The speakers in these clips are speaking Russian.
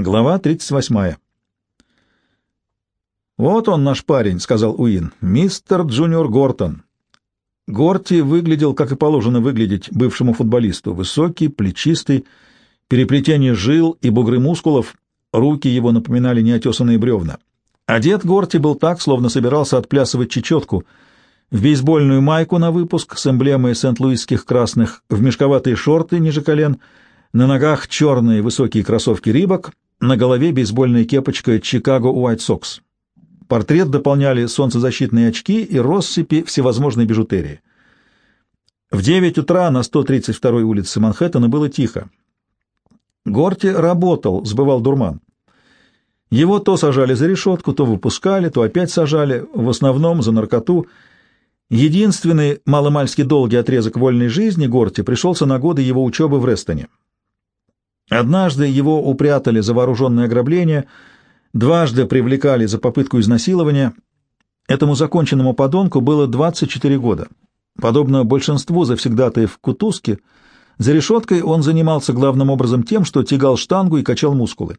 Глава 38. «Вот он, наш парень», — сказал Уин, — «мистер Джуниор Гортон». Горти выглядел, как и положено выглядеть бывшему футболисту, высокий, плечистый, переплетение жил и бугры мускулов, руки его напоминали неотесанные бревна. Одет Горти был так, словно собирался отплясывать чечетку, в бейсбольную майку на выпуск с эмблемой сент-луисских красных, в мешковатые шорты ниже колен, на ногах черные высокие кроссовки «Рибок», на голове бейсбольная кепочка «Чикаго Уайт Сокс». Портрет дополняли солнцезащитные очки и россыпи всевозможной бижутерии. В 9 утра на 132-й улице Манхэттена было тихо. Горти работал, сбывал дурман. Его то сажали за решетку, то выпускали, то опять сажали, в основном за наркоту. Единственный маломальски долгий отрезок вольной жизни Горти пришелся на годы его учебы в Рестоне. Однажды его упрятали за вооруженное ограбление, дважды привлекали за попытку изнасилования. Этому законченному подонку было 24 года. Подобно большинству завсегдатаев в Кутузке, за решеткой он занимался главным образом тем, что тягал штангу и качал мускулы.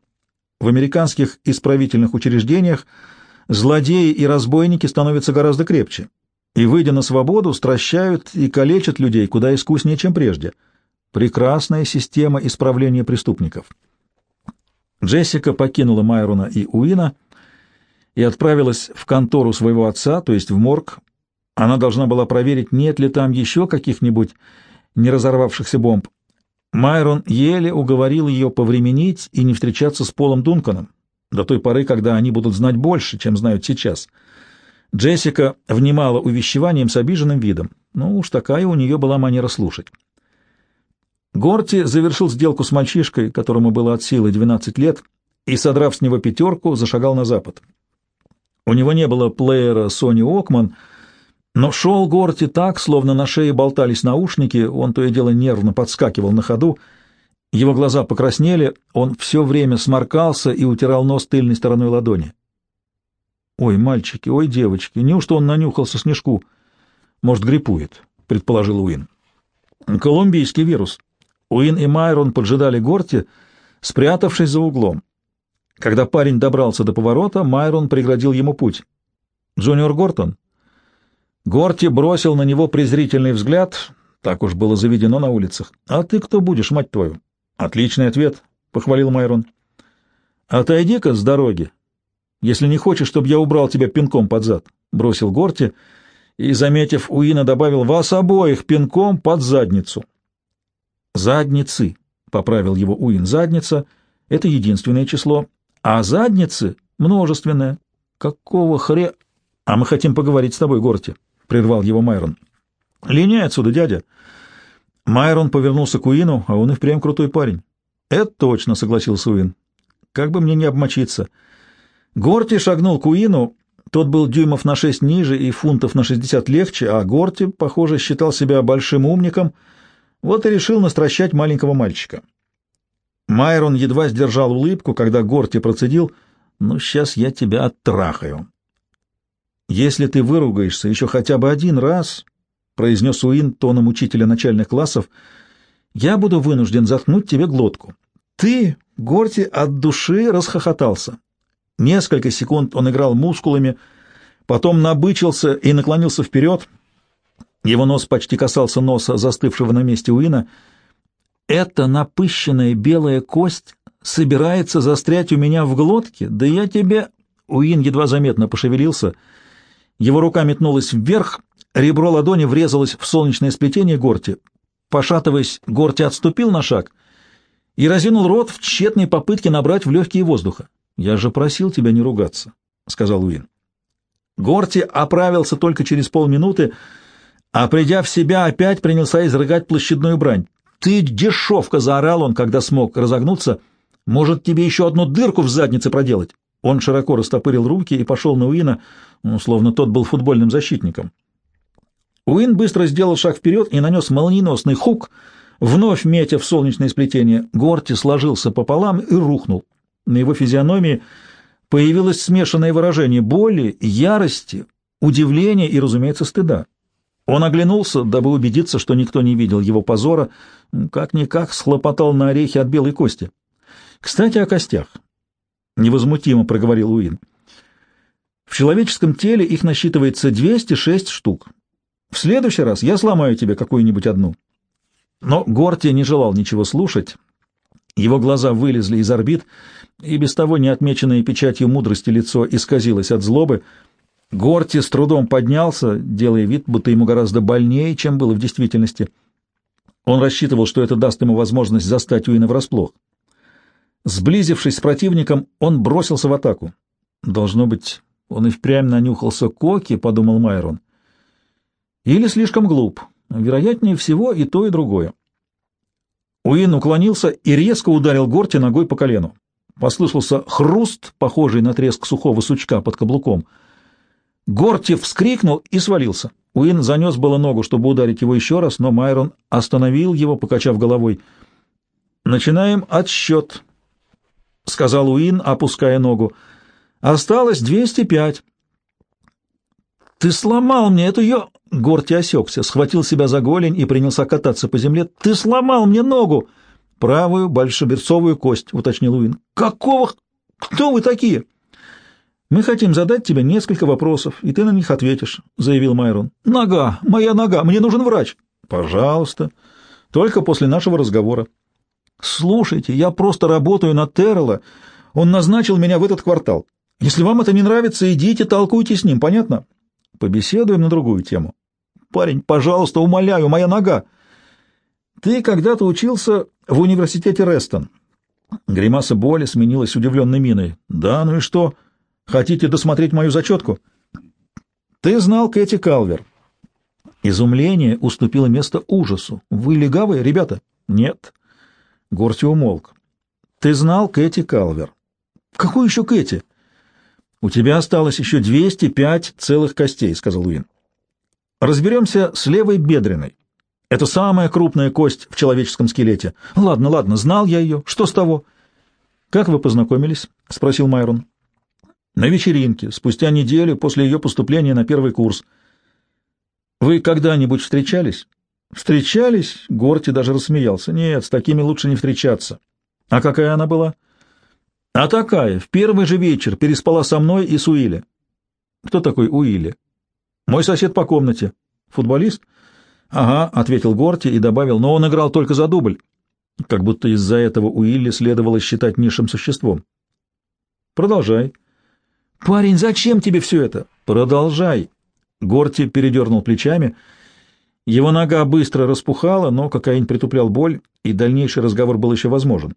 В американских исправительных учреждениях злодеи и разбойники становятся гораздо крепче, и, выйдя на свободу, стращают и калечат людей куда искуснее, чем прежде — Прекрасная система исправления преступников. Джессика покинула Майрона и Уина и отправилась в контору своего отца, то есть в морг. Она должна была проверить, нет ли там еще каких-нибудь не разорвавшихся бомб. Майрон еле уговорил ее повременить и не встречаться с Полом Дунканом до той поры, когда они будут знать больше, чем знают сейчас. Джессика внимала увещеванием с обиженным видом. Ну уж такая у нее была манера слушать. Горти завершил сделку с мальчишкой, которому было от силы 12 лет, и, содрав с него пятерку, зашагал на запад. У него не было плеера Sony Окман, но шел Горти так, словно на шее болтались наушники, он то и дело нервно подскакивал на ходу, его глаза покраснели, он все время сморкался и утирал нос тыльной стороной ладони. «Ой, мальчики, ой, девочки, неужто он нанюхался снежку? Может, гриппует?» — предположил Уин. «Колумбийский вирус», Уин и Майрон поджидали Горти, спрятавшись за углом. Когда парень добрался до поворота, Майрон преградил ему путь. «Джуниор Гортон?» Горти бросил на него презрительный взгляд, так уж было заведено на улицах. «А ты кто будешь, мать твою?» «Отличный ответ», — похвалил Майрон. «Отойди-ка с дороги, если не хочешь, чтобы я убрал тебя пинком под зад», — бросил Горти и, заметив Уина, добавил «вас обоих пинком под задницу». Задницы, — поправил его Уин, — задница — это единственное число, а задницы — множественное. Какого хре... А мы хотим поговорить с тобой, Горти, — прервал его Майрон. Линяй отсюда, дядя. Майрон повернулся к Уину, а он и впрямь крутой парень. Это точно, — согласился Уин. Как бы мне не обмочиться. Горти шагнул к Уину, тот был дюймов на шесть ниже и фунтов на шестьдесят легче, а Горти, похоже, считал себя большим умником — вот и решил настращать маленького мальчика. Майрон едва сдержал улыбку, когда Горти процедил, «Ну, сейчас я тебя оттрахаю». «Если ты выругаешься еще хотя бы один раз», — произнес Уин тоном учителя начальных классов, «я буду вынужден заткнуть тебе глотку». «Ты?» — Горти от души расхохотался. Несколько секунд он играл мускулами, потом набычился и наклонился вперед — его нос почти касался носа застывшего на месте Уина. «Эта напыщенная белая кость собирается застрять у меня в глотке? Да я тебе...» Уин едва заметно пошевелился. Его рука метнулась вверх, ребро ладони врезалось в солнечное сплетение Горти. Пошатываясь, Горти отступил на шаг и разинул рот в тщетной попытке набрать в легкие воздуха. «Я же просил тебя не ругаться», — сказал Уин. Горти оправился только через полминуты, — а придя в себя, опять принялся изрыгать площадную брань. «Ты дешевка!» — заорал он, когда смог разогнуться. «Может, тебе еще одну дырку в заднице проделать?» Он широко растопырил руки и пошел на Уина, ну, словно тот был футбольным защитником. Уин быстро сделал шаг вперед и нанес молниеносный хук, вновь метя в солнечное сплетение. Горти сложился пополам и рухнул. На его физиономии появилось смешанное выражение боли, ярости, удивления и, разумеется, стыда. Он оглянулся, дабы убедиться, что никто не видел его позора, как-никак схлопотал на орехи от белой кости. Кстати, о костях. — невозмутимо проговорил Уин. «В человеческом теле их насчитывается 206 штук. В следующий раз я сломаю тебе какую-нибудь одну». Но Горти не желал ничего слушать. Его глаза вылезли из орбит, и без того не отмеченное печатью мудрости лицо исказилось от злобы. Горти с трудом поднялся, делая вид, будто ему гораздо больнее, чем было в действительности. Он рассчитывал, что это даст ему возможность застать Уина врасплох. Сблизившись с противником, он бросился в атаку. «Должно быть, он и впрямь нанюхался коки», — подумал Майрон. «Или слишком глуп. Вероятнее всего и то, и другое». Уин уклонился и резко ударил Горти ногой по колену. Послышался хруст, похожий на треск сухого сучка под каблуком. Горти вскрикнул и свалился. Уин занес было ногу, чтобы ударить его еще раз, но Майрон остановил его, покачав головой. «Начинаем отсчет», — сказал Уин, опуская ногу. «Осталось двести пять». «Ты сломал мне эту ё...» Горти осекся, схватил себя за голень и принялся кататься по земле. «Ты сломал мне ногу!» «Правую большеберцовую кость», — уточнил Уин. «Какого? Кто вы такие?» «Мы хотим задать тебе несколько вопросов, и ты на них ответишь», — заявил Майрон. «Нога! Моя нога! Мне нужен врач!» «Пожалуйста. Только после нашего разговора». «Слушайте, я просто работаю на Террелла. Он назначил меня в этот квартал. Если вам это не нравится, идите, толкуйте с ним, понятно?» «Побеседуем на другую тему». Парень, пожалуйста, умоляю, моя нога. Ты когда-то учился в университете Рестон. Гримаса боли сменилась удивленной миной. Да, ну и что? Хотите досмотреть мою зачетку? Ты знал Кэти Калвер. Изумление уступило место ужасу. Вы легавые, ребята? Нет. Горти умолк. Ты знал Кэти Калвер. Какую еще Кэти? У тебя осталось еще 205 целых костей, сказал Уин. Разберемся с левой бедренной. Это самая крупная кость в человеческом скелете. Ладно, ладно, знал я ее. Что с того? Как вы познакомились? спросил Майрон. На вечеринке, спустя неделю после ее поступления на первый курс. Вы когда-нибудь встречались? Встречались? Горти даже рассмеялся. Нет, с такими лучше не встречаться. А какая она была? А такая, в первый же вечер переспала со мной и с Уилли. Кто такой Уилли? Мой сосед по комнате. Футболист? Ага, ответил Горти и добавил, но он играл только за дубль. Как будто из-за этого Уилли следовало считать низшим существом. Продолжай. Парень, зачем тебе все это? Продолжай. Горти передернул плечами. Его нога быстро распухала, но кокаин притуплял боль, и дальнейший разговор был еще возможен.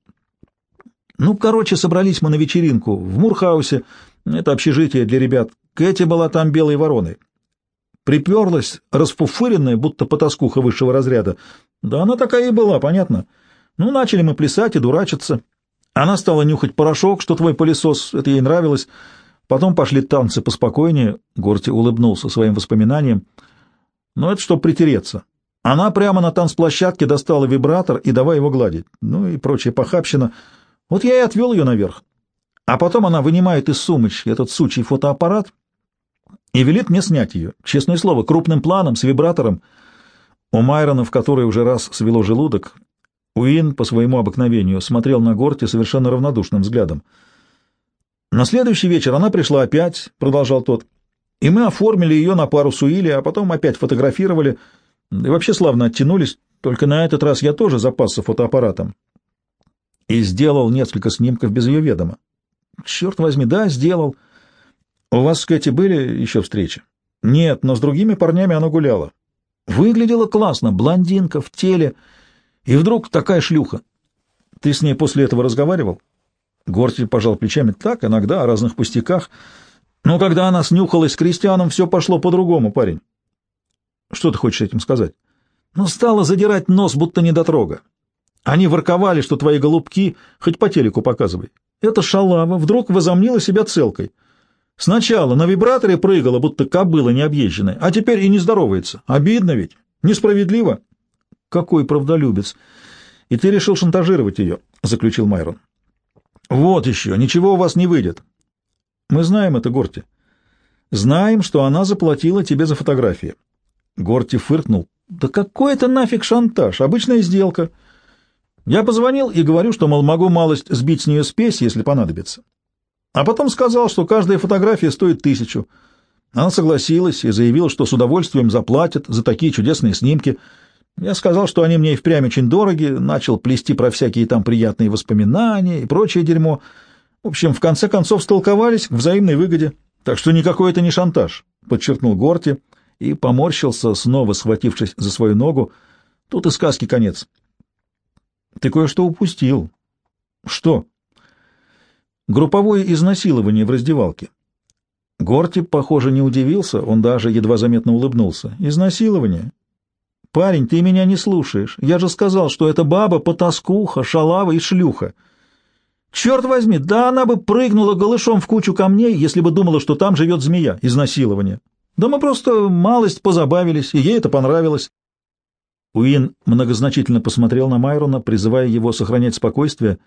Ну, короче, собрались мы на вечеринку в Мурхаусе. Это общежитие для ребят. Кэти была там белой вороной. Приперлась, расфуфыренная, будто потаскуха высшего разряда. Да она такая и была, понятно. Ну, начали мы плясать и дурачиться. Она стала нюхать порошок, что твой пылесос, это ей нравилось. Потом пошли танцы поспокойнее. Горти улыбнулся своим воспоминаниям. Но это чтоб притереться. Она прямо на танцплощадке достала вибратор и давай его гладить. Ну и прочая похабщина. Вот я и отвел ее наверх. А потом она вынимает из сумочки этот сучий фотоаппарат и велит мне снять ее, честное слово, крупным планом, с вибратором. У Майрона, в который уже раз свело желудок, Уин по своему обыкновению смотрел на Горти совершенно равнодушным взглядом. «На следующий вечер она пришла опять», — продолжал тот, — «и мы оформили ее на пару с Уилли, а потом опять фотографировали, и вообще славно оттянулись, только на этот раз я тоже запасся фотоаппаратом и сделал несколько снимков без ее ведома. Черт возьми, да, сделал». У вас с Кэти были еще встречи? Нет, но с другими парнями она гуляла. Выглядела классно, блондинка в теле, и вдруг такая шлюха. Ты с ней после этого разговаривал? Гортель пожал плечами. Так, иногда, о разных пустяках. Но когда она снюхалась с крестьяном, все пошло по-другому, парень. Что ты хочешь этим сказать? Ну, стала задирать нос, будто недотрога. Они ворковали, что твои голубки хоть по телеку показывай. Эта шалава вдруг возомнила себя целкой — Сначала на вибраторе прыгала, будто кобыла необъезженная, а теперь и не здоровается. Обидно ведь? Несправедливо? Какой правдолюбец! И ты решил шантажировать ее, — заключил Майрон. Вот еще, ничего у вас не выйдет. Мы знаем это, Горти. Знаем, что она заплатила тебе за фотографии. Горти фыркнул. Да какой это нафиг шантаж? Обычная сделка. Я позвонил и говорю, что, мол, могу малость сбить с нее спесь, если понадобится. А потом сказал, что каждая фотография стоит тысячу. Она согласилась и заявила, что с удовольствием заплатит за такие чудесные снимки. Я сказал, что они мне и впрямь очень дороги, начал плести про всякие там приятные воспоминания и прочее дерьмо. В общем, в конце концов столковались к взаимной выгоде. Так что никакой это не шантаж, — подчеркнул Горти и поморщился, снова схватившись за свою ногу. Тут и сказки конец. — Ты кое-что упустил. — Что? — Групповое изнасилование в раздевалке. Горти, похоже, не удивился, он даже едва заметно улыбнулся. «Изнасилование? Парень, ты меня не слушаешь. Я же сказал, что это баба, потаскуха, шалава и шлюха. Черт возьми, да она бы прыгнула голышом в кучу камней, если бы думала, что там живет змея. Изнасилование. Да мы просто малость позабавились, и ей это понравилось». Уин многозначительно посмотрел на Майрона, призывая его сохранять спокойствие.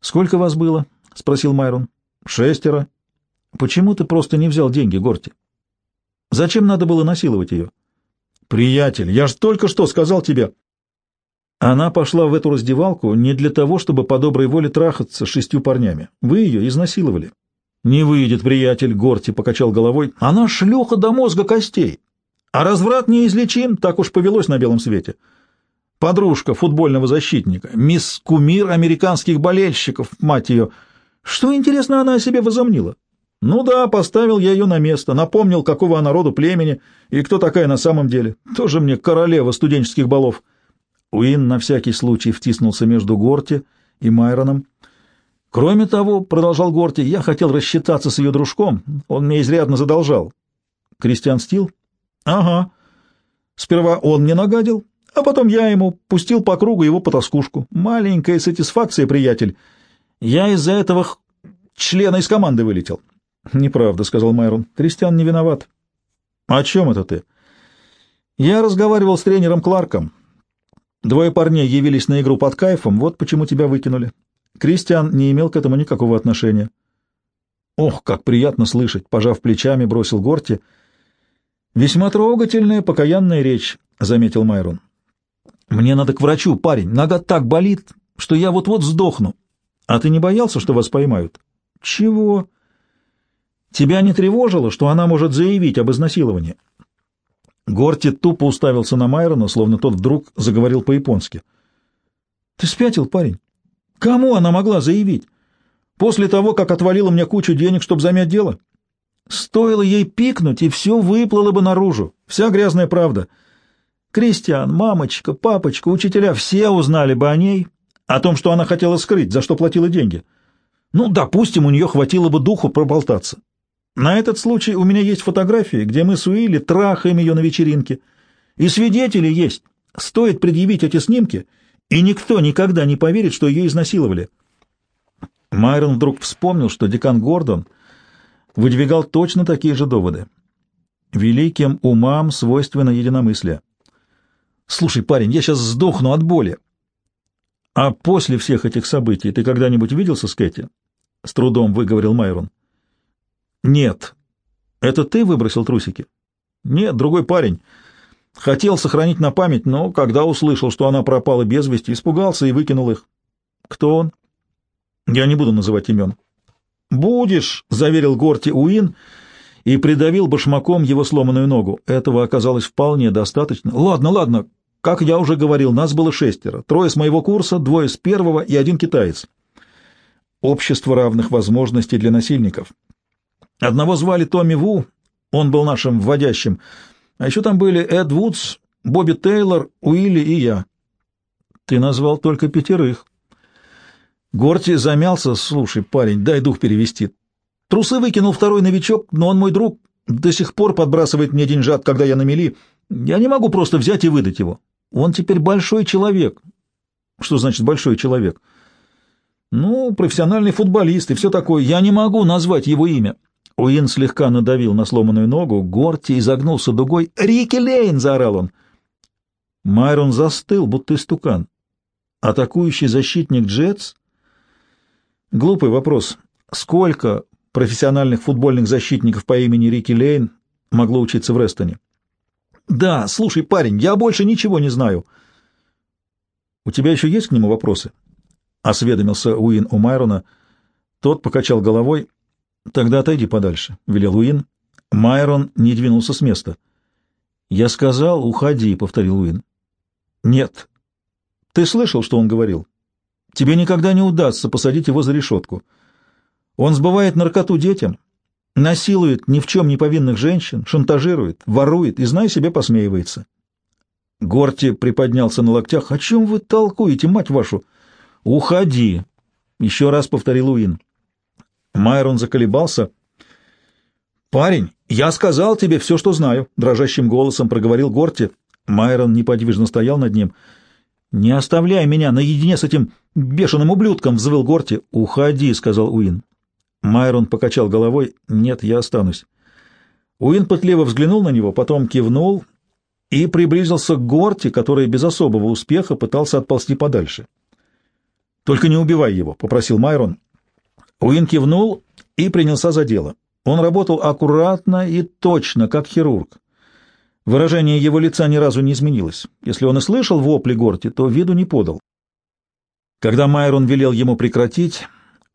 «Сколько вас было?» — спросил Майрон. «Шестеро», Почему ты просто не взял деньги, Горти? Зачем надо было насиловать ее? Приятель, я же только что сказал тебе. Она пошла в эту раздевалку не для того, чтобы по доброй воле трахаться с шестью парнями. Вы ее изнасиловали. Не выйдет, приятель, Горти покачал головой. Она шлюха до мозга костей. А разврат неизлечим, так уж повелось на белом свете. Подружка футбольного защитника, мисс Кумир американских болельщиков, мать ее. Что, интересно, она о себе возомнила? Ну да, поставил я ее на место, напомнил, какого она роду племени и кто такая на самом деле. Тоже мне королева студенческих балов. Уин на всякий случай втиснулся между Горти и Майроном. Кроме того, продолжал Горти, я хотел рассчитаться с ее дружком, он мне изрядно задолжал. Кристиан Стил? Ага. Сперва он мне нагадил, а потом я ему пустил по кругу его потаскушку. Маленькая сатисфакция, приятель. Я из-за этого члена из команды вылетел. «Неправда», — сказал Майрон. «Кристиан не виноват». «О чем это ты?» «Я разговаривал с тренером Кларком. Двое парней явились на игру под кайфом, вот почему тебя выкинули. Кристиан не имел к этому никакого отношения». «Ох, как приятно слышать!» — пожав плечами, бросил Горти. «Весьма трогательная, покаянная речь», — заметил Майрон. «Мне надо к врачу, парень. Нога так болит, что я вот-вот сдохну. А ты не боялся, что вас поймают?» «Чего?» Тебя не тревожило, что она может заявить об изнасиловании?» Горти тупо уставился на Майрона, словно тот вдруг заговорил по-японски. «Ты спятил, парень? Кому она могла заявить? После того, как отвалила мне кучу денег, чтобы замять дело? Стоило ей пикнуть, и все выплыло бы наружу. Вся грязная правда. Кристиан, мамочка, папочка, учителя — все узнали бы о ней, о том, что она хотела скрыть, за что платила деньги. Ну, допустим, у нее хватило бы духу проболтаться. На этот случай у меня есть фотографии, где мы с Уилли трахаем ее на вечеринке. И свидетели есть. Стоит предъявить эти снимки, и никто никогда не поверит, что ее изнасиловали. Майрон вдруг вспомнил, что декан Гордон выдвигал точно такие же доводы. Великим умам свойственно единомыслие. «Слушай, парень, я сейчас сдохну от боли». «А после всех этих событий ты когда-нибудь виделся с Кэти?» — с трудом выговорил Майрон. Нет. Это ты выбросил трусики? Нет, другой парень. Хотел сохранить на память, но когда услышал, что она пропала без вести, испугался и выкинул их. Кто он? Я не буду называть имен. Будешь, заверил Горти Уин и придавил башмаком его сломанную ногу. Этого оказалось вполне достаточно. Ладно, ладно. Как я уже говорил, нас было шестеро. Трое с моего курса, двое с первого и один китаец. Общество равных возможностей для насильников. Одного звали Томми Ву, он был нашим вводящим, а еще там были Эд Вудс, Бобби Тейлор, Уилли и я. Ты назвал только пятерых. Горти замялся. Слушай, парень, дай дух перевести. Трусы выкинул второй новичок, но он мой друг. До сих пор подбрасывает мне деньжат, когда я на мели. Я не могу просто взять и выдать его. Он теперь большой человек. Что значит большой человек? Ну, профессиональный футболист и все такое. Я не могу назвать его имя. Уин слегка надавил на сломанную ногу, Горти изогнулся дугой. «Рики Лейн!» — заорал он. Майрон застыл, будто истукан. Атакующий защитник Джетс? Глупый вопрос. Сколько профессиональных футбольных защитников по имени Рики Лейн могло учиться в Рестоне? Да, слушай, парень, я больше ничего не знаю. У тебя еще есть к нему вопросы? Осведомился Уин у Майрона. Тот покачал головой. «Тогда отойди подальше», — велел Уин. Майрон не двинулся с места. «Я сказал, уходи», — повторил Уин. «Нет». «Ты слышал, что он говорил? Тебе никогда не удастся посадить его за решетку. Он сбывает наркоту детям, насилует ни в чем не повинных женщин, шантажирует, ворует и, зная себе, посмеивается». Горти приподнялся на локтях. «О чем вы толкуете, мать вашу?» «Уходи!» — еще раз повторил Уин. Майрон заколебался. «Парень, я сказал тебе все, что знаю», — дрожащим голосом проговорил Горти. Майрон неподвижно стоял над ним. «Не оставляй меня наедине с этим бешеным ублюдком!» — взвыл Горти. «Уходи», — сказал Уин. Майрон покачал головой. «Нет, я останусь». Уин пытливо взглянул на него, потом кивнул и приблизился к Горти, который без особого успеха пытался отползти подальше. «Только не убивай его», — попросил Майрон. Уин кивнул и принялся за дело. Он работал аккуратно и точно, как хирург. Выражение его лица ни разу не изменилось. Если он и слышал вопли Горти, то виду не подал. Когда Майрон велел ему прекратить,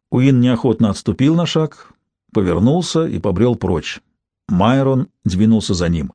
Уин неохотно отступил на шаг, повернулся и побрел прочь. Майрон двинулся за ним.